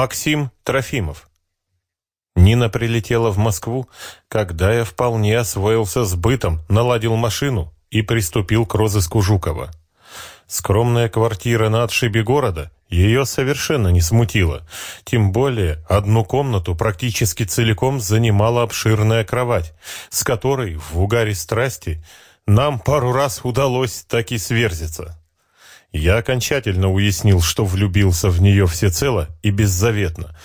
Максим Трофимов. Нина прилетела в Москву, когда я вполне освоился с бытом, наладил машину и приступил к розыску Жукова. Скромная квартира на отшибе города ее совершенно не смутила. Тем более одну комнату практически целиком занимала обширная кровать, с которой в угаре страсти нам пару раз удалось так и сверзиться. Я окончательно уяснил, что влюбился в нее всецело и беззаветно.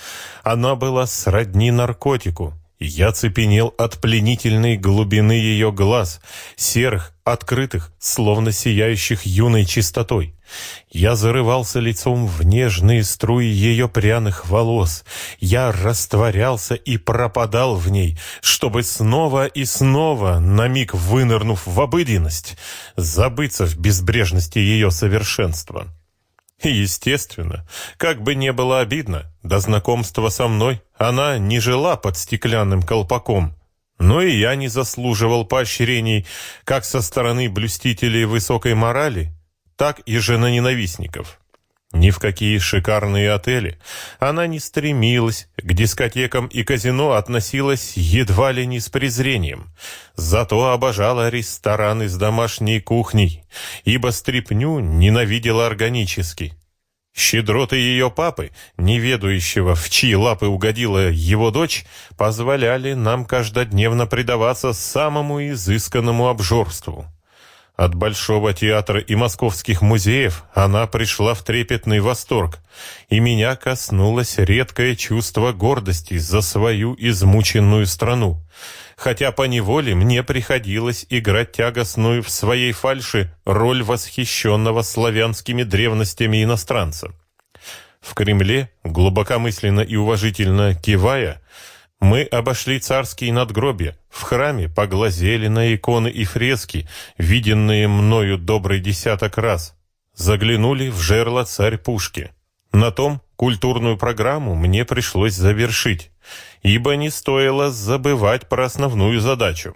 Она была сродни наркотику. Я цепенел от пленительной глубины ее глаз, серых, открытых, словно сияющих юной чистотой. Я зарывался лицом в нежные струи ее пряных волос. Я растворялся и пропадал в ней, чтобы снова и снова, на миг вынырнув в обыденность, забыться в безбрежности ее совершенства. Естественно, как бы не было обидно, до знакомства со мной она не жила под стеклянным колпаком, но и я не заслуживал поощрений как со стороны блюстителей высокой морали, так и женоненавистников. Ни в какие шикарные отели она не стремилась, к дискотекам и казино относилась едва ли не с презрением. Зато обожала рестораны с домашней кухней, ибо стряпню ненавидела органически. Щедроты ее папы, не ведающего, в чьи лапы угодила его дочь, позволяли нам каждодневно предаваться самому изысканному обжорству. От Большого театра и московских музеев она пришла в трепетный восторг, и меня коснулось редкое чувство гордости за свою измученную страну, хотя по неволе мне приходилось играть тягостную в своей фальши роль восхищенного славянскими древностями иностранца. В Кремле, глубокомысленно и уважительно кивая, мы обошли царские надгробия, в храме поглазели на иконы и фрески, виденные мною добрый десяток раз. Заглянули в жерло царь пушки. На том культурную программу мне пришлось завершить, ибо не стоило забывать про основную задачу.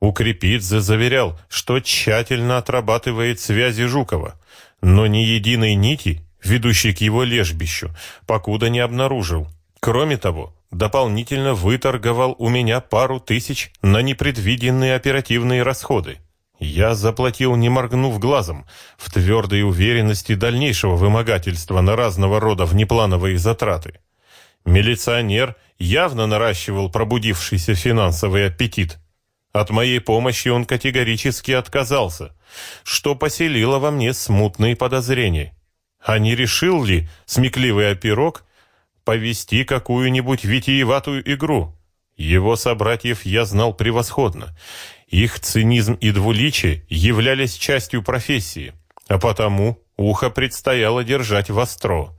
Укрепидзе заверял, что тщательно отрабатывает связи Жукова, но ни единой нити, ведущей к его лежбищу, покуда не обнаружил. Кроме того, дополнительно выторговал у меня пару тысяч на непредвиденные оперативные расходы. Я заплатил, не моргнув глазом, в твердой уверенности дальнейшего вымогательства на разного рода внеплановые затраты. Милиционер явно наращивал пробудившийся финансовый аппетит. От моей помощи он категорически отказался, что поселило во мне смутные подозрения. А не решил ли смекливый оперок повести какую-нибудь витиеватую игру. Его собратьев я знал превосходно. Их цинизм и двуличие являлись частью профессии, а потому ухо предстояло держать востро.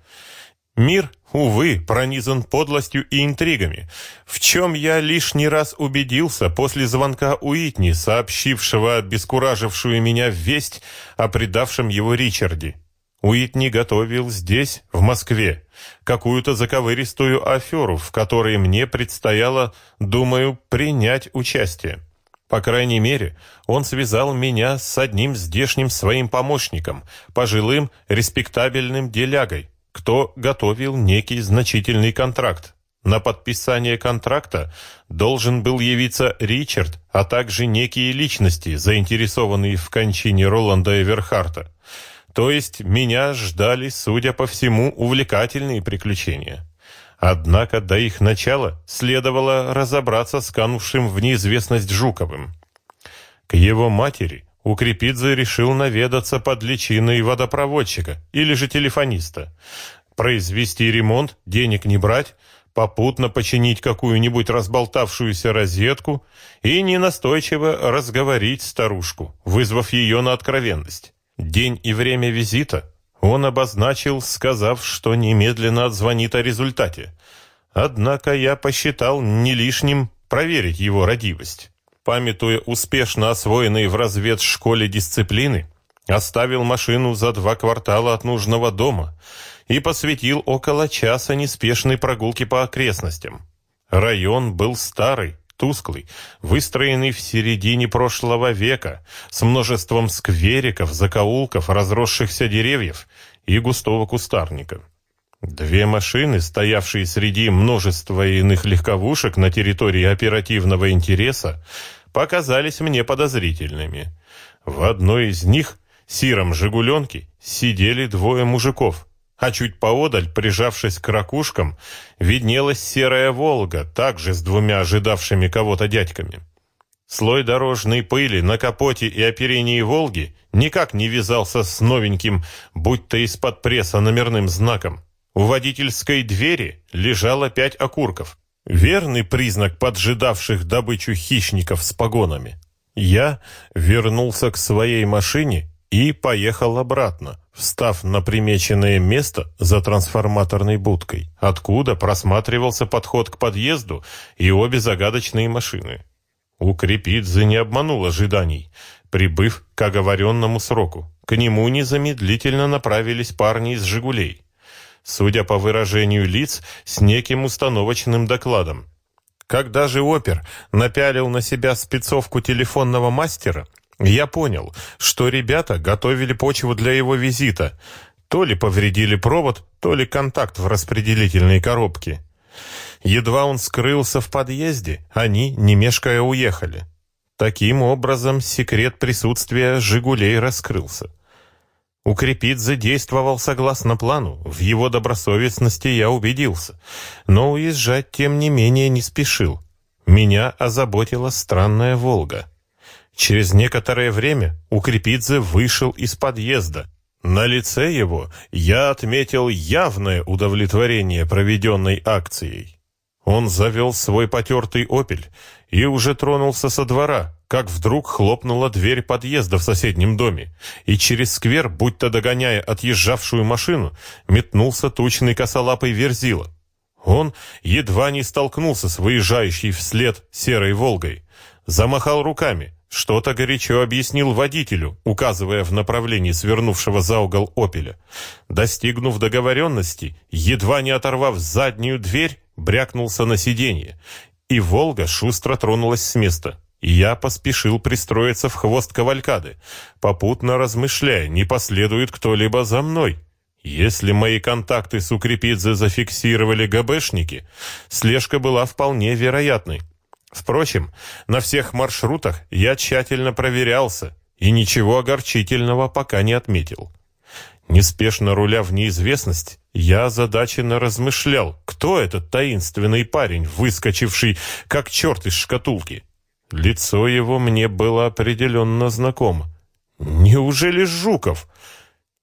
Мир, увы, пронизан подлостью и интригами, в чем я лишний раз убедился после звонка Уитни, сообщившего обескуражившую меня весть о предавшем его Ричарде. Уитни готовил здесь, в Москве, какую-то заковыристую аферу, в которой мне предстояло, думаю, принять участие. По крайней мере, он связал меня с одним здешним своим помощником, пожилым, респектабельным делягой, кто готовил некий значительный контракт. На подписание контракта должен был явиться Ричард, а также некие личности, заинтересованные в кончине Роланда Эверхарта. То есть меня ждали, судя по всему, увлекательные приключения. Однако до их начала следовало разобраться с канувшим в неизвестность Жуковым. К его матери Укрепидзе решил наведаться под личиной водопроводчика или же телефониста, произвести ремонт, денег не брать, попутно починить какую-нибудь разболтавшуюся розетку и ненастойчиво разговорить старушку, вызвав ее на откровенность. День и время визита он обозначил, сказав, что немедленно отзвонит о результате. Однако я посчитал не лишним проверить его родивость. Памятуя успешно освоенные в разведшколе дисциплины, оставил машину за два квартала от нужного дома и посвятил около часа неспешной прогулке по окрестностям. Район был старый, тусклый, выстроенный в середине прошлого века, с множеством сквериков, закоулков, разросшихся деревьев и густого кустарника. Две машины, стоявшие среди множества иных легковушек на территории оперативного интереса, показались мне подозрительными. В одной из них, сиром «Жигуленки», сидели двое мужиков, а чуть поодаль, прижавшись к ракушкам, виднелась серая «Волга», также с двумя ожидавшими кого-то дядьками. Слой дорожной пыли на капоте и оперении «Волги» никак не вязался с новеньким, будь то из-под пресса номерным знаком. У водительской двери лежало пять окурков. Верный признак поджидавших добычу хищников с погонами. Я вернулся к своей машине и поехал обратно, встав на примеченное место за трансформаторной будкой, откуда просматривался подход к подъезду и обе загадочные машины. Укрепидзе не обманул ожиданий, прибыв к оговоренному сроку. К нему незамедлительно направились парни из «Жигулей» судя по выражению лиц, с неким установочным докладом. Когда же опер напялил на себя спецовку телефонного мастера, я понял, что ребята готовили почву для его визита. То ли повредили провод, то ли контакт в распределительной коробке. Едва он скрылся в подъезде, они, не мешкая, уехали. Таким образом, секрет присутствия «Жигулей» раскрылся. Укрепидзе действовал согласно плану, в его добросовестности я убедился, но уезжать, тем не менее, не спешил. Меня озаботила странная «Волга». Через некоторое время Укрепидзе вышел из подъезда. На лице его я отметил явное удовлетворение проведенной акцией. Он завел свой потертый «Опель» и уже тронулся со двора, как вдруг хлопнула дверь подъезда в соседнем доме, и через сквер, будто догоняя отъезжавшую машину, метнулся тучный косолапый верзила. Он едва не столкнулся с выезжающей вслед серой «Волгой», замахал руками, что-то горячо объяснил водителю, указывая в направлении свернувшего за угол «Опеля». Достигнув договоренности, едва не оторвав заднюю дверь, брякнулся на сиденье, и «Волга» шустро тронулась с места. Я поспешил пристроиться в хвост кавалькады, попутно размышляя, не последует кто-либо за мной. Если мои контакты с Укрепидзе зафиксировали ГБшники, слежка была вполне вероятной. Впрочем, на всех маршрутах я тщательно проверялся и ничего огорчительного пока не отметил. Неспешно руля в неизвестность, я озадаченно размышлял, кто этот таинственный парень, выскочивший как черт из шкатулки. Лицо его мне было определенно знакомо. Неужели Жуков?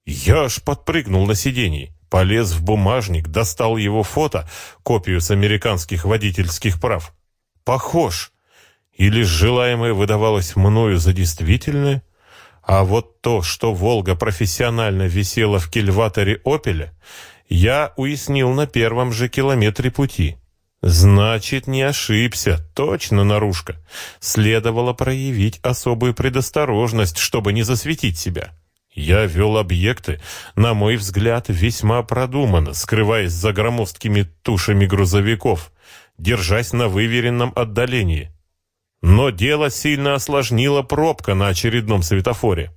Я аж подпрыгнул на сиденье, полез в бумажник, достал его фото, копию с американских водительских прав. Похож. Или желаемое выдавалось мною за действительное? А вот то, что «Волга» профессионально висела в кильваторе «Опеля», я уяснил на первом же километре пути. Значит, не ошибся, точно наружка. Следовало проявить особую предосторожность, чтобы не засветить себя. Я вел объекты, на мой взгляд, весьма продуманно, скрываясь за громоздкими тушами грузовиков, держась на выверенном отдалении. Но дело сильно осложнила пробка на очередном светофоре.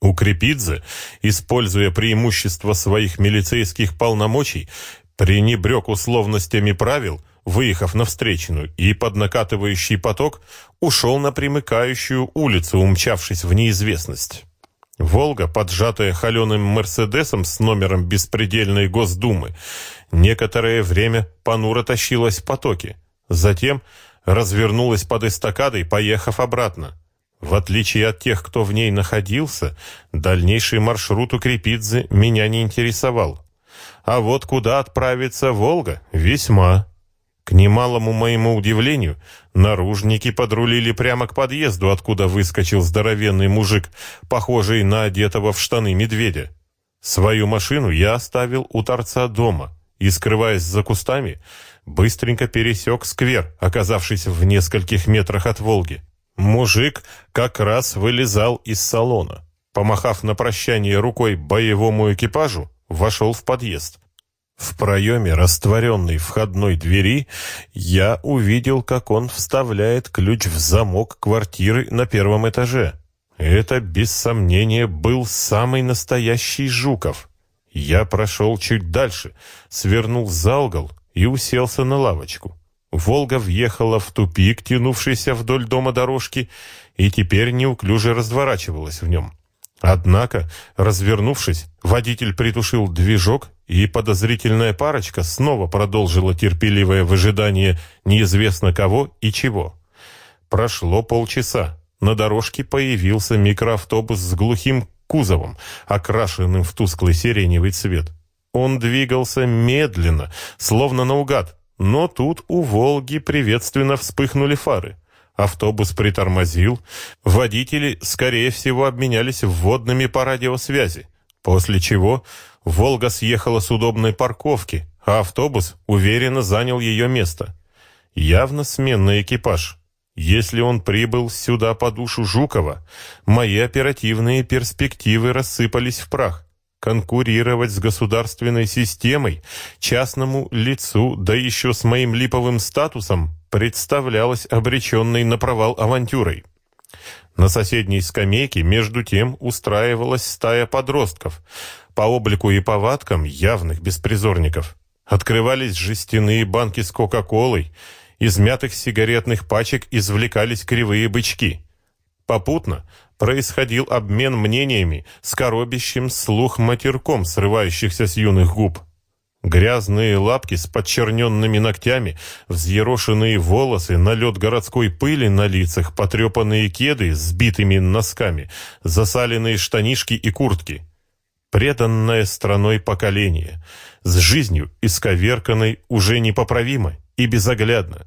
Укрепидзе, используя преимущество своих милицейских полномочий, пренебрег условностями правил, выехав на встречную, и под накатывающий поток ушел на примыкающую улицу, умчавшись в неизвестность. «Волга», поджатая холеным «Мерседесом» с номером беспредельной Госдумы, некоторое время понуро тащилась в потоке. Затем развернулась под эстакадой, поехав обратно. В отличие от тех, кто в ней находился, дальнейший маршрут у Крепидзе меня не интересовал. А вот куда отправится Волга, весьма. К немалому моему удивлению, наружники подрулили прямо к подъезду, откуда выскочил здоровенный мужик, похожий на одетого в штаны медведя. Свою машину я оставил у торца дома и, скрываясь за кустами, быстренько пересек сквер, оказавшись в нескольких метрах от Волги. Мужик как раз вылезал из салона. Помахав на прощание рукой боевому экипажу, вошел в подъезд. В проеме растворенной входной двери я увидел, как он вставляет ключ в замок квартиры на первом этаже. Это, без сомнения, был самый настоящий Жуков. Я прошел чуть дальше, свернул за угол и уселся на лавочку. «Волга» въехала в тупик, тянувшийся вдоль дома дорожки, и теперь неуклюже разворачивалась в нем. Однако, развернувшись, водитель притушил движок, и подозрительная парочка снова продолжила терпеливое выжидание неизвестно кого и чего. Прошло полчаса. На дорожке появился микроавтобус с глухим кузовом, окрашенным в тусклый сиреневый цвет. Он двигался медленно, словно наугад, но тут у «Волги» приветственно вспыхнули фары. Автобус притормозил. Водители, скорее всего, обменялись вводными по радиосвязи. После чего «Волга» съехала с удобной парковки, а автобус уверенно занял ее место. Явно сменный экипаж. Если он прибыл сюда по душу Жукова, мои оперативные перспективы рассыпались в прах. Конкурировать с государственной системой, частному лицу, да еще с моим липовым статусом, представлялось обреченной на провал авантюрой. На соседней скамейке, между тем, устраивалась стая подростков, по облику и повадкам явных беспризорников. Открывались жестяные банки с Кока-Колой, из мятых сигаретных пачек извлекались кривые бычки. Попутно происходил обмен мнениями с коробящим слух матерком, срывающихся с юных губ. Грязные лапки с подчерненными ногтями, взъерошенные волосы, налет городской пыли на лицах, потрепанные кеды с битыми носками, засаленные штанишки и куртки. Преданное страной поколение, с жизнью исковерканной уже непоправимо и безоглядно.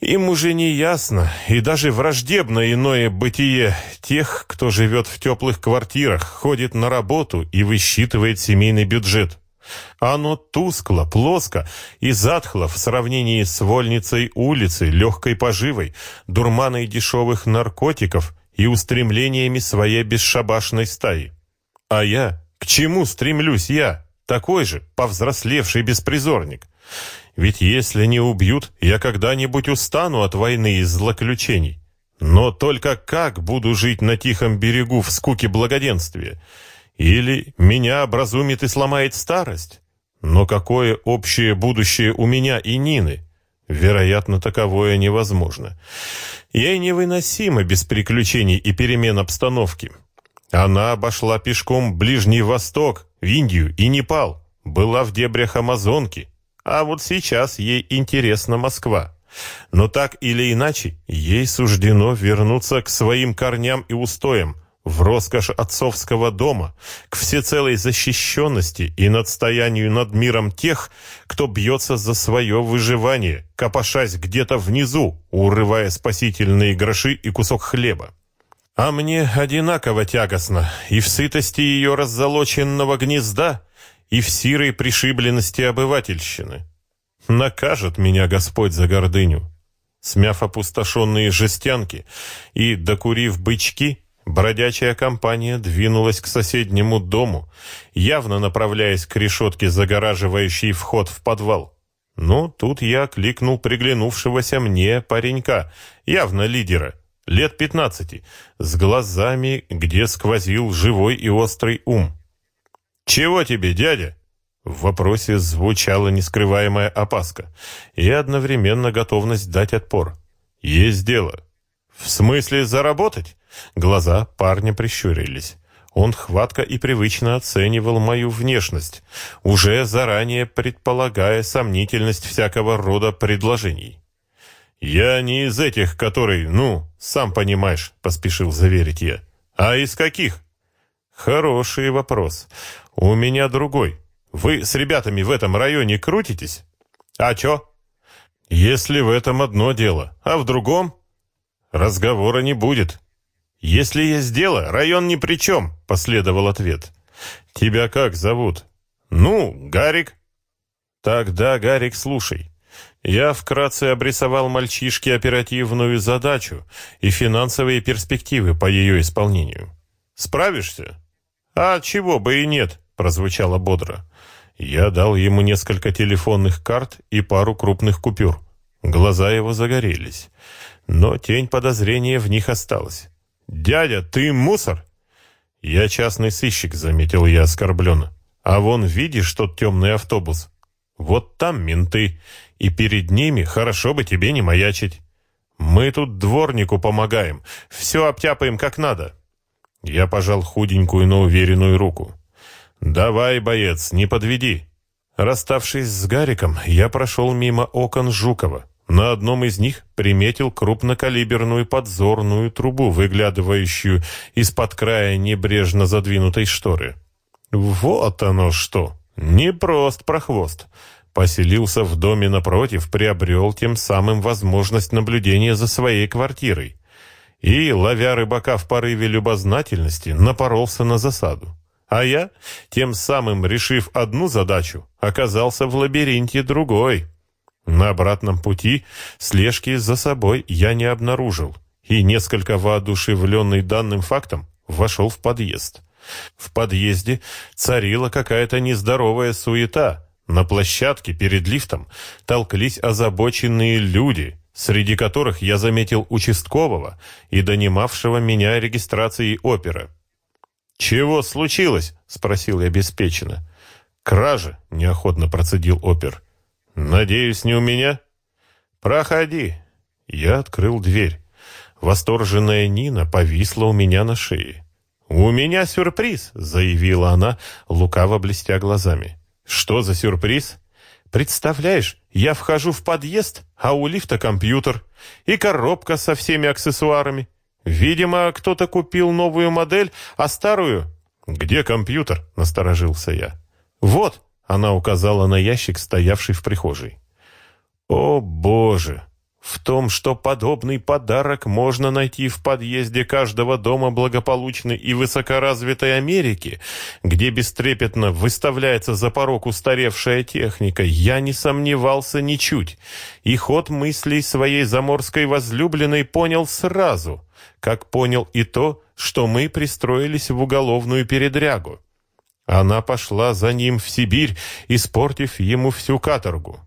Им уже не ясно и даже враждебно иное бытие тех, кто живет в теплых квартирах, ходит на работу и высчитывает семейный бюджет. Оно тускло, плоско и затхло в сравнении с вольницей улицы, легкой поживой, дурманой дешевых наркотиков и устремлениями своей бесшабашной стаи. А я? К чему стремлюсь я? Такой же, повзрослевший беспризорник. Ведь если не убьют, я когда-нибудь устану от войны и злоключений. Но только как буду жить на тихом берегу в скуке благоденствия? Или меня образумит и сломает старость? Но какое общее будущее у меня и Нины? Вероятно, таковое невозможно. Ей невыносимо без приключений и перемен обстановки. Она обошла пешком Ближний Восток, в Индию и Непал, была в дебрях Амазонки, а вот сейчас ей интересна Москва. Но так или иначе, ей суждено вернуться к своим корням и устоям, в роскошь отцовского дома, к всецелой защищенности и надстоянию над миром тех, кто бьется за свое выживание, копошась где-то внизу, урывая спасительные гроши и кусок хлеба. А мне одинаково тягостно и в сытости ее раззолоченного гнезда, и в сирой пришибленности обывательщины. Накажет меня Господь за гордыню. Смяв опустошенные жестянки и докурив бычки, бродячая компания двинулась к соседнему дому, явно направляясь к решетке, загораживающей вход в подвал. Но тут я кликнул приглянувшегося мне паренька, явно лидера, лет пятнадцати, с глазами, где сквозил живой и острый ум. «Чего тебе, дядя?» В вопросе звучала нескрываемая опаска и одновременно готовность дать отпор. «Есть дело». «В смысле заработать?» Глаза парня прищурились. Он хватко и привычно оценивал мою внешность, уже заранее предполагая сомнительность всякого рода предложений. «Я не из этих, который, ну, сам понимаешь», — поспешил заверить я. «А из каких?» «Хороший вопрос. У меня другой. Вы с ребятами в этом районе крутитесь? А чё? Если в этом одно дело, а в другом разговора не будет. Если есть дело, район ни при чем, последовал ответ. Тебя как зовут? Ну, Гарик. Тогда, Гарик, слушай. Я вкратце обрисовал мальчишке оперативную задачу и финансовые перспективы по ее исполнению. Справишься? А чего бы и нет, прозвучало бодро. Я дал ему несколько телефонных карт и пару крупных купюр. Глаза его загорелись, но тень подозрения в них осталась. «Дядя, ты мусор?» «Я частный сыщик», — заметил я оскорбленно. А вон, видишь тот темный автобус? Вот там менты, и перед ними хорошо бы тебе не маячить. Мы тут дворнику помогаем, все обтяпаем как надо». Я пожал худенькую, но уверенную руку. «Давай, боец, не подведи». Расставшись с Гариком, я прошел мимо окон Жукова. На одном из них приметил крупнокалиберную подзорную трубу, выглядывающую из-под края небрежно задвинутой шторы. Вот оно что! Не прост прохвост. Поселился в доме напротив, приобрел тем самым возможность наблюдения за своей квартирой. И, ловя рыбака в порыве любознательности, напоролся на засаду. А я, тем самым решив одну задачу, оказался в лабиринте другой. На обратном пути слежки за собой я не обнаружил и, несколько воодушевленный данным фактом, вошел в подъезд. В подъезде царила какая-то нездоровая суета. На площадке перед лифтом толклись озабоченные люди, среди которых я заметил участкового и донимавшего меня регистрацией опера. «Чего случилось?» — спросил я беспечно. «Кража», — неохотно процедил опер. «Надеюсь, не у меня?» «Проходи». Я открыл дверь. Восторженная Нина повисла у меня на шее. «У меня сюрприз», — заявила она, лукаво блестя глазами. «Что за сюрприз?» «Представляешь, я вхожу в подъезд, а у лифта компьютер и коробка со всеми аксессуарами. Видимо, кто-то купил новую модель, а старую...» «Где компьютер?» — насторожился я. «Вот», — она указала на ящик, стоявший в прихожей. «О, Боже! В том, что подобный подарок можно найти в подъезде каждого дома благополучной и высокоразвитой Америки, где бестрепетно выставляется за порог устаревшая техника, я не сомневался ничуть, и ход мыслей своей заморской возлюбленной понял сразу, как понял и то, что мы пристроились в уголовную передрягу. Она пошла за ним в Сибирь, испортив ему всю каторгу.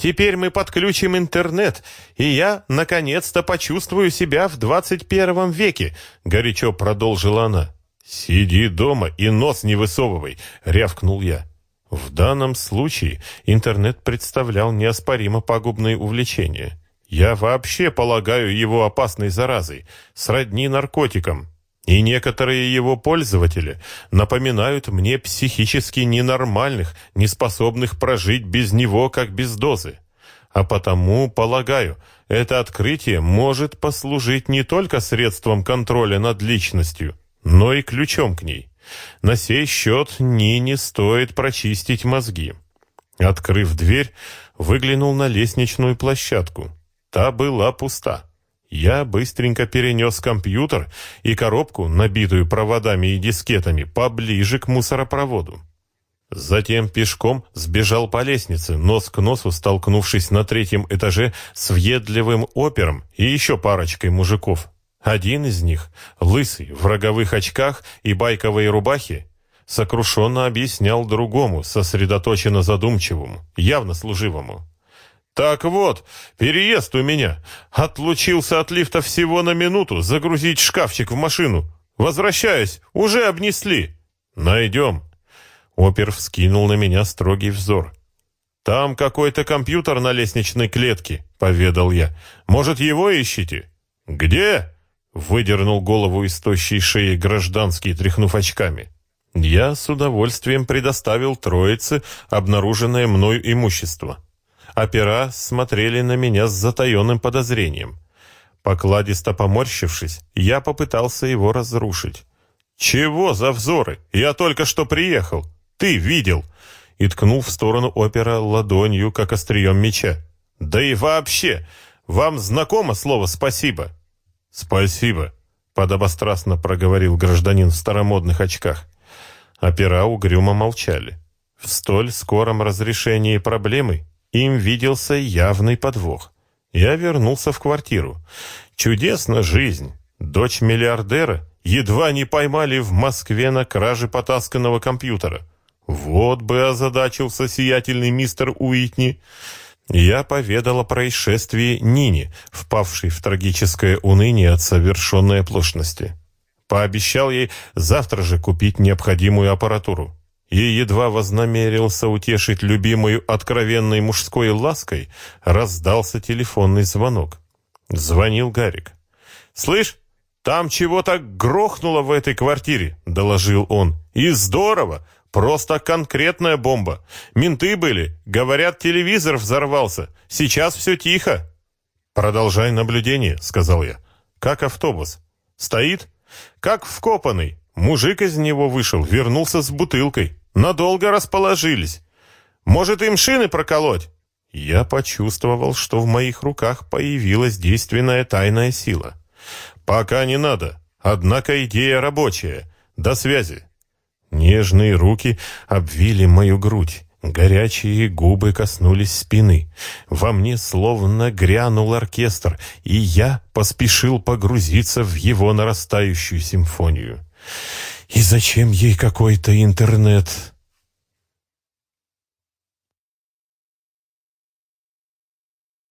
Теперь мы подключим интернет, и я, наконец-то, почувствую себя в двадцать первом веке», — горячо продолжила она. «Сиди дома и нос не высовывай», — рявкнул я. В данном случае интернет представлял неоспоримо пагубные увлечения. Я вообще полагаю его опасной заразой, сродни наркотикам. И некоторые его пользователи напоминают мне психически ненормальных, неспособных прожить без него, как без дозы. А потому, полагаю, это открытие может послужить не только средством контроля над личностью, но и ключом к ней. На сей счет Нине стоит прочистить мозги. Открыв дверь, выглянул на лестничную площадку. Та была пуста. Я быстренько перенес компьютер и коробку, набитую проводами и дискетами, поближе к мусоропроводу. Затем пешком сбежал по лестнице, нос к носу столкнувшись на третьем этаже с въедливым опером и еще парочкой мужиков. Один из них, лысый, в роговых очках и байковой рубахе, сокрушенно объяснял другому, сосредоточенно задумчивому, явно служивому. «Так вот, переезд у меня. Отлучился от лифта всего на минуту, загрузить шкафчик в машину. Возвращаюсь, уже обнесли. Найдем». Опер вскинул на меня строгий взор. «Там какой-то компьютер на лестничной клетке», — поведал я. «Может, его ищете?» «Где?» — выдернул голову из тощей шеи гражданский, тряхнув очками. Я с удовольствием предоставил троице обнаруженное мною имущество. Опера смотрели на меня с затаенным подозрением. Покладисто поморщившись, я попытался его разрушить. «Чего за взоры? Я только что приехал. Ты видел!» И ткнул в сторону опера ладонью, как острием меча. «Да и вообще! Вам знакомо слово «спасибо»?» «Спасибо», — подобострастно проговорил гражданин в старомодных очках. Опера угрюмо молчали. В столь скором разрешении проблемы им виделся явный подвох. Я вернулся в квартиру. Чудесна жизнь. Дочь миллиардера едва не поймали в Москве на краже потасканного компьютера. Вот бы озадачился сиятельный мистер Уитни. Я поведал о происшествии Нине, впавшей в трагическое уныние от совершенной оплошности. Пообещал ей завтра же купить необходимую аппаратуру. И едва вознамерился утешить любимую откровенной мужской лаской, раздался телефонный звонок. Звонил Гарик. «Слышь, там чего-то грохнуло в этой квартире», — доложил он. «И здорово! Просто конкретная бомба. Менты были. Говорят, телевизор взорвался. Сейчас все тихо». «Продолжай наблюдение», — сказал я. «Как автобус? Стоит?» «Как вкопанный. Мужик из него вышел, вернулся с бутылкой. Надолго расположились. Может, им шины проколоть?» Я почувствовал, что в моих руках появилась действенная тайная сила. «Пока не надо. Однако идея рабочая. До связи». Нежные руки обвили мою грудь. Горячие губы коснулись спины. Во мне словно грянул оркестр, и я поспешил погрузиться в его нарастающую симфонию. И зачем ей какой-то интернет?